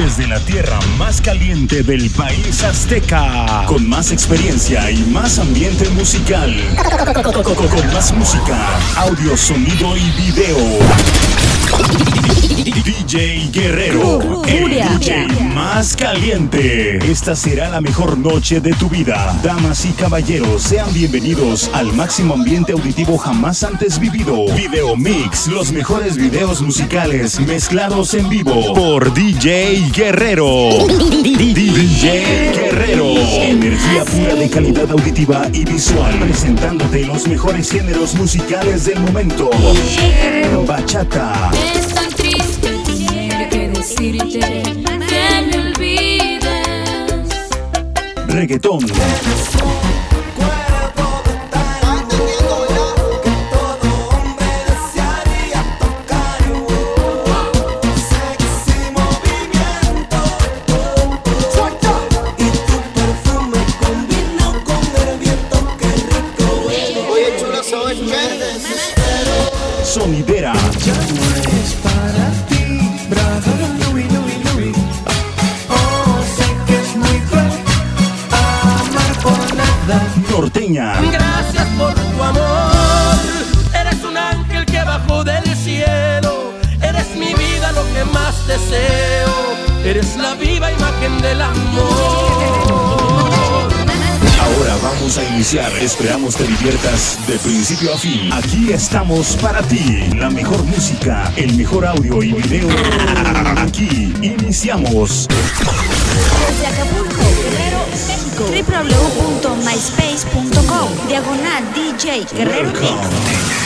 Desde la tierra más caliente del país azteca. Con más experiencia y más ambiente musical. Con más música, audio, sonido y video. DJ Guerrero, más caliente. Esta será la mejor noche de tu vida. Damas y caballeros, sean bienvenidos al máximo ambiente auditivo jamás antes vivido. Video Mix, los mejores videos musicales mezclados en vivo por DJ Guerrero. DJ Guerrero, energía pura de calidad auditiva y visual, presentándote los mejores géneros musicales del momento. Bachata. Reggaetón, sonidera, para ti, norteña, Gracias por tu amor. Eres un ángel que bajó del cielo. Eres mi vida, lo que más deseo. Eres la viva imagen del amor. Ahora vamos a iniciar. Esperamos te diviertas de principio a fin. Aquí estamos para ti. La mejor música, el mejor audio y video. Aquí iniciamos. Desde Acapulco, Guerrero, México. Diagonal DJ Guerrero Mix.